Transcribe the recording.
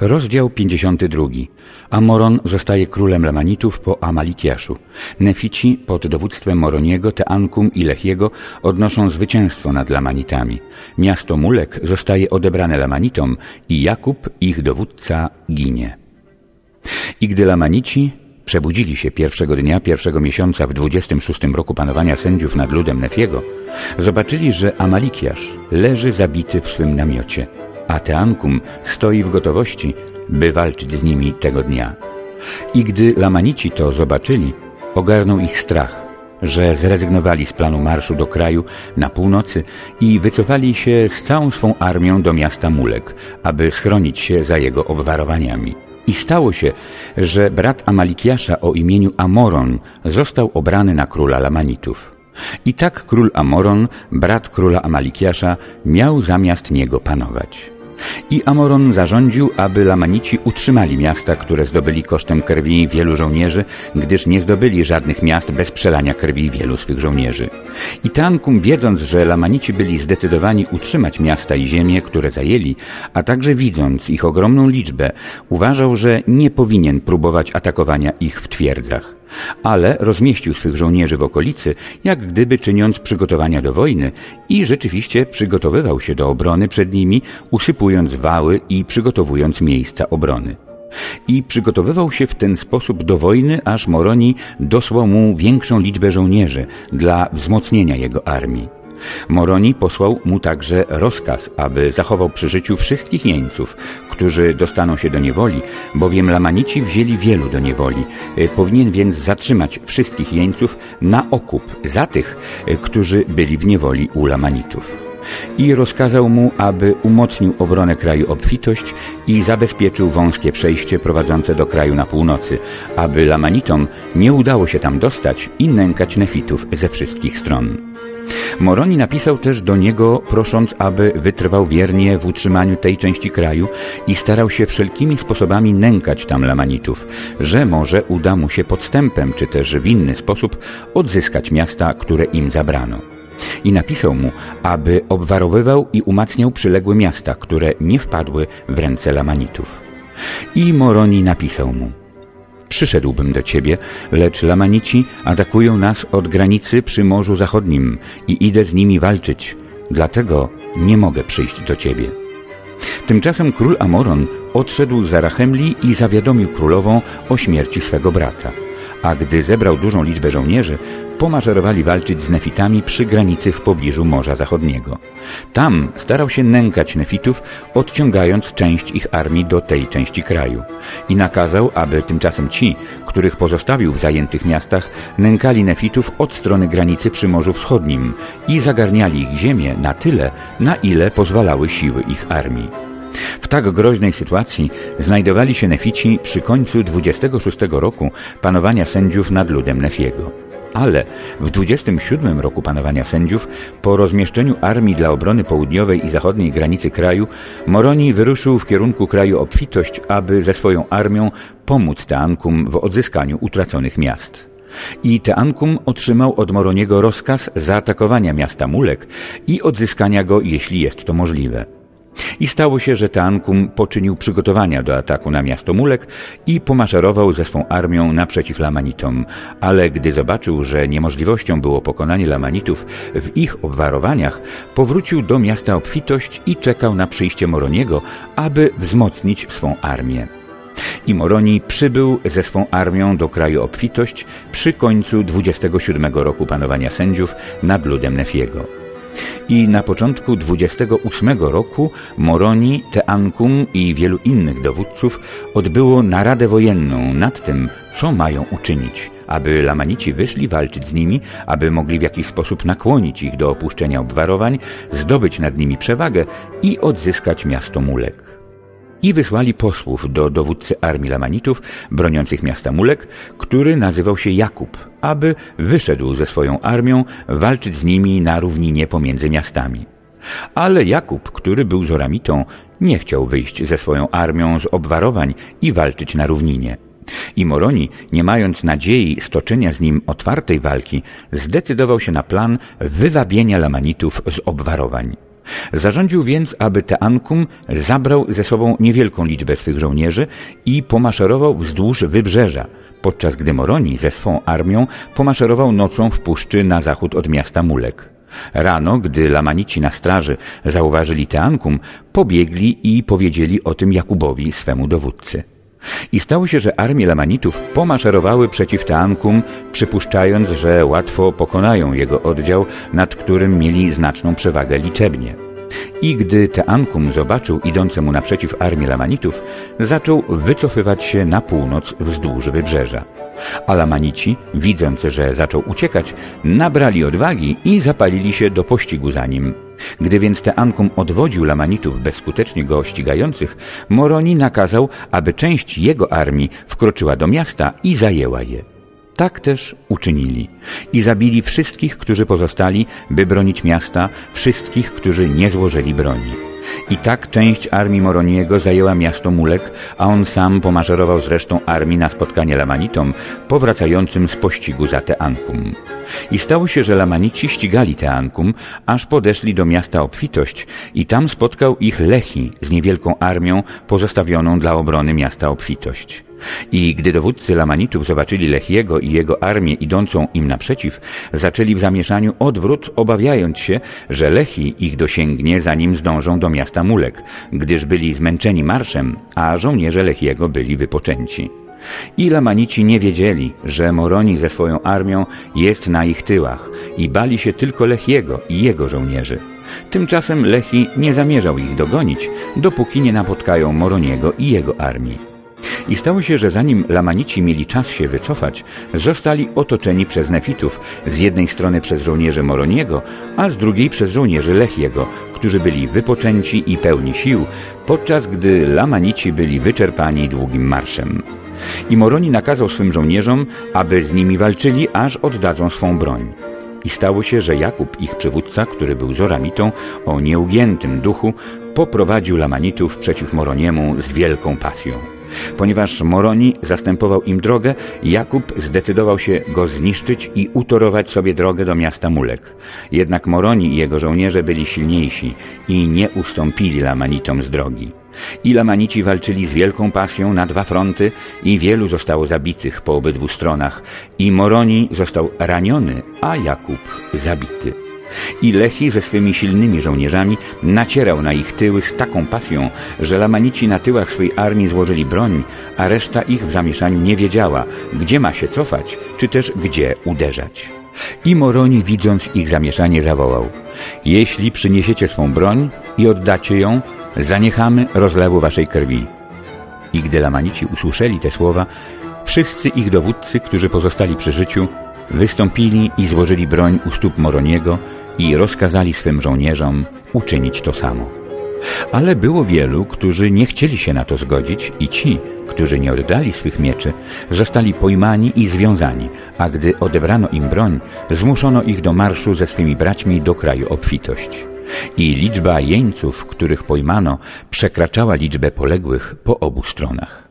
Rozdział 52. Amoron zostaje królem Lamanitów po Amalikiaszu. Nefici pod dowództwem Moroniego, Teankum i Lechiego odnoszą zwycięstwo nad Lamanitami. Miasto Mulek zostaje odebrane Lamanitom i Jakub, ich dowódca, ginie. I gdy Lamanici przebudzili się pierwszego dnia pierwszego miesiąca w 26 roku panowania sędziów nad ludem Nefiego, zobaczyli, że Amalikiasz leży zabity w swym namiocie – a Teankum stoi w gotowości, by walczyć z nimi tego dnia. I gdy Lamanici to zobaczyli, ogarnął ich strach, że zrezygnowali z planu marszu do kraju na północy i wycofali się z całą swą armią do miasta Mulek, aby schronić się za jego obwarowaniami. I stało się, że brat Amalikiasza o imieniu Amoron został obrany na króla Lamanitów. I tak król Amoron, brat króla Amalikiasza, miał zamiast niego panować. I Amoron zarządził, aby Lamanici utrzymali miasta, które zdobyli kosztem krwi wielu żołnierzy, gdyż nie zdobyli żadnych miast bez przelania krwi wielu swych żołnierzy. I Tankum, wiedząc, że Lamanici byli zdecydowani utrzymać miasta i ziemię, które zajęli, a także widząc ich ogromną liczbę, uważał, że nie powinien próbować atakowania ich w twierdzach ale rozmieścił swych żołnierzy w okolicy, jak gdyby czyniąc przygotowania do wojny i rzeczywiście przygotowywał się do obrony przed nimi, usypując wały i przygotowując miejsca obrony. I przygotowywał się w ten sposób do wojny, aż Moroni dosłał mu większą liczbę żołnierzy dla wzmocnienia jego armii. Moroni posłał mu także rozkaz, aby zachował przy życiu wszystkich jeńców, którzy dostaną się do niewoli, bowiem Lamanici wzięli wielu do niewoli. E, powinien więc zatrzymać wszystkich jeńców na okup za tych, e, którzy byli w niewoli u Lamanitów i rozkazał mu, aby umocnił obronę kraju obfitość i zabezpieczył wąskie przejście prowadzące do kraju na północy, aby Lamanitom nie udało się tam dostać i nękać nefitów ze wszystkich stron. Moroni napisał też do niego, prosząc, aby wytrwał wiernie w utrzymaniu tej części kraju i starał się wszelkimi sposobami nękać tam Lamanitów, że może uda mu się podstępem, czy też w inny sposób odzyskać miasta, które im zabrano. I napisał mu, aby obwarowywał i umacniał przyległe miasta, które nie wpadły w ręce Lamanitów. I Moroni napisał mu – Przyszedłbym do ciebie, lecz Lamanici atakują nas od granicy przy Morzu Zachodnim i idę z nimi walczyć. Dlatego nie mogę przyjść do ciebie. Tymczasem król Amoron odszedł za Rachemli i zawiadomił królową o śmierci swego brata a gdy zebrał dużą liczbę żołnierzy, pomaszerowali walczyć z nefitami przy granicy w pobliżu Morza Zachodniego. Tam starał się nękać nefitów, odciągając część ich armii do tej części kraju. I nakazał, aby tymczasem ci, których pozostawił w zajętych miastach, nękali nefitów od strony granicy przy Morzu Wschodnim i zagarniali ich ziemię na tyle, na ile pozwalały siły ich armii. W tak groźnej sytuacji znajdowali się Nefici przy końcu 26 roku panowania sędziów nad ludem Nefiego. Ale w 27 roku panowania sędziów, po rozmieszczeniu armii dla obrony południowej i zachodniej granicy kraju, Moroni wyruszył w kierunku kraju obfitość, aby ze swoją armią pomóc Teankum w odzyskaniu utraconych miast. I Teankum otrzymał od Moroniego rozkaz zaatakowania miasta Mulek i odzyskania go, jeśli jest to możliwe. I stało się, że Teankum poczynił przygotowania do ataku na miasto Mulek i pomaszerował ze swą armią naprzeciw Lamanitom. Ale gdy zobaczył, że niemożliwością było pokonanie Lamanitów w ich obwarowaniach, powrócił do miasta obfitość i czekał na przyjście Moroniego, aby wzmocnić swą armię. I Moroni przybył ze swą armią do kraju obfitość przy końcu 27 roku panowania sędziów nad ludem Nefiego i na początku 28 roku Moroni, Teankum i wielu innych dowódców odbyło naradę wojenną nad tym, co mają uczynić, aby Lamanici wyszli walczyć z nimi, aby mogli w jakiś sposób nakłonić ich do opuszczenia obwarowań, zdobyć nad nimi przewagę i odzyskać miasto Mulek i wysłali posłów do dowódcy armii Lamanitów broniących miasta Mulek, który nazywał się Jakub, aby wyszedł ze swoją armią walczyć z nimi na równinie pomiędzy miastami. Ale Jakub, który był Zoramitą, nie chciał wyjść ze swoją armią z obwarowań i walczyć na równinie. I Moroni, nie mając nadziei stoczenia z nim otwartej walki, zdecydował się na plan wywabienia Lamanitów z obwarowań. Zarządził więc, aby Teankum zabrał ze sobą niewielką liczbę swych żołnierzy i pomaszerował wzdłuż wybrzeża, podczas gdy Moroni ze swą armią pomaszerował nocą w puszczy na zachód od miasta Mulek. Rano, gdy Lamanici na straży zauważyli Teankum, pobiegli i powiedzieli o tym Jakubowi, swemu dowódcy. I stało się, że armie Lamanitów pomaszerowały przeciw Teankum, przypuszczając, że łatwo pokonają jego oddział, nad którym mieli znaczną przewagę liczebnie. I gdy Teankum zobaczył idące mu naprzeciw armię Lamanitów, zaczął wycofywać się na północ wzdłuż wybrzeża. A Lamanici, widząc, że zaczął uciekać, nabrali odwagi i zapalili się do pościgu za nim. Gdy więc Teankum odwodził Lamanitów bezskutecznie go ścigających, Moroni nakazał, aby część jego armii wkroczyła do miasta i zajęła je. Tak też uczynili i zabili wszystkich, którzy pozostali, by bronić miasta, wszystkich, którzy nie złożyli broni. I tak część armii Moroniego zajęła miasto Mulek, a on sam pomaszerował z resztą armii na spotkanie Lamanitom, powracającym z pościgu za Teankum. I stało się, że Lamanici ścigali Teankum, aż podeszli do miasta Obfitość i tam spotkał ich Lechi z niewielką armią pozostawioną dla obrony miasta Obfitość. I gdy dowódcy Lamanitów zobaczyli Lechiego i jego armię idącą im naprzeciw, zaczęli w zamieszaniu odwrót, obawiając się, że Lechi ich dosięgnie, zanim zdążą do miasta Mulek, gdyż byli zmęczeni marszem, a żołnierze Lechiego byli wypoczęci. I Lamanici nie wiedzieli, że Moroni ze swoją armią jest na ich tyłach i bali się tylko Lechiego i jego żołnierzy. Tymczasem Lechi nie zamierzał ich dogonić, dopóki nie napotkają Moroniego i jego armii. I stało się, że zanim Lamanici mieli czas się wycofać, zostali otoczeni przez Nefitów, z jednej strony przez żołnierzy Moroniego, a z drugiej przez żołnierzy Lechiego, którzy byli wypoczęci i pełni sił, podczas gdy Lamanici byli wyczerpani długim marszem. I Moroni nakazał swym żołnierzom, aby z nimi walczyli, aż oddadzą swą broń. I stało się, że Jakub, ich przywódca, który był Zoramitą, o nieugiętym duchu, poprowadził Lamanitów przeciw Moroniemu z wielką pasją. Ponieważ Moroni zastępował im drogę, Jakub zdecydował się go zniszczyć i utorować sobie drogę do miasta Mulek. Jednak Moroni i jego żołnierze byli silniejsi i nie ustąpili Lamanitom z drogi. I Lamanici walczyli z wielką pasją na dwa fronty i wielu zostało zabitych po obydwu stronach. I Moroni został raniony, a Jakub zabity. I Lechi ze swymi silnymi żołnierzami nacierał na ich tyły z taką pasją, że Lamanici na tyłach swej armii złożyli broń, a reszta ich w zamieszaniu nie wiedziała, gdzie ma się cofać, czy też gdzie uderzać. I Moroni, widząc ich zamieszanie, zawołał Jeśli przyniesiecie swą broń i oddacie ją, zaniechamy rozlewu waszej krwi. I gdy Lamanici usłyszeli te słowa, wszyscy ich dowódcy, którzy pozostali przy życiu, wystąpili i złożyli broń u stóp Moroniego i rozkazali swym żołnierzom uczynić to samo. Ale było wielu, którzy nie chcieli się na to zgodzić i ci, którzy nie oddali swych mieczy, zostali pojmani i związani, a gdy odebrano im broń, zmuszono ich do marszu ze swymi braćmi do kraju obfitość. I liczba jeńców, których pojmano, przekraczała liczbę poległych po obu stronach.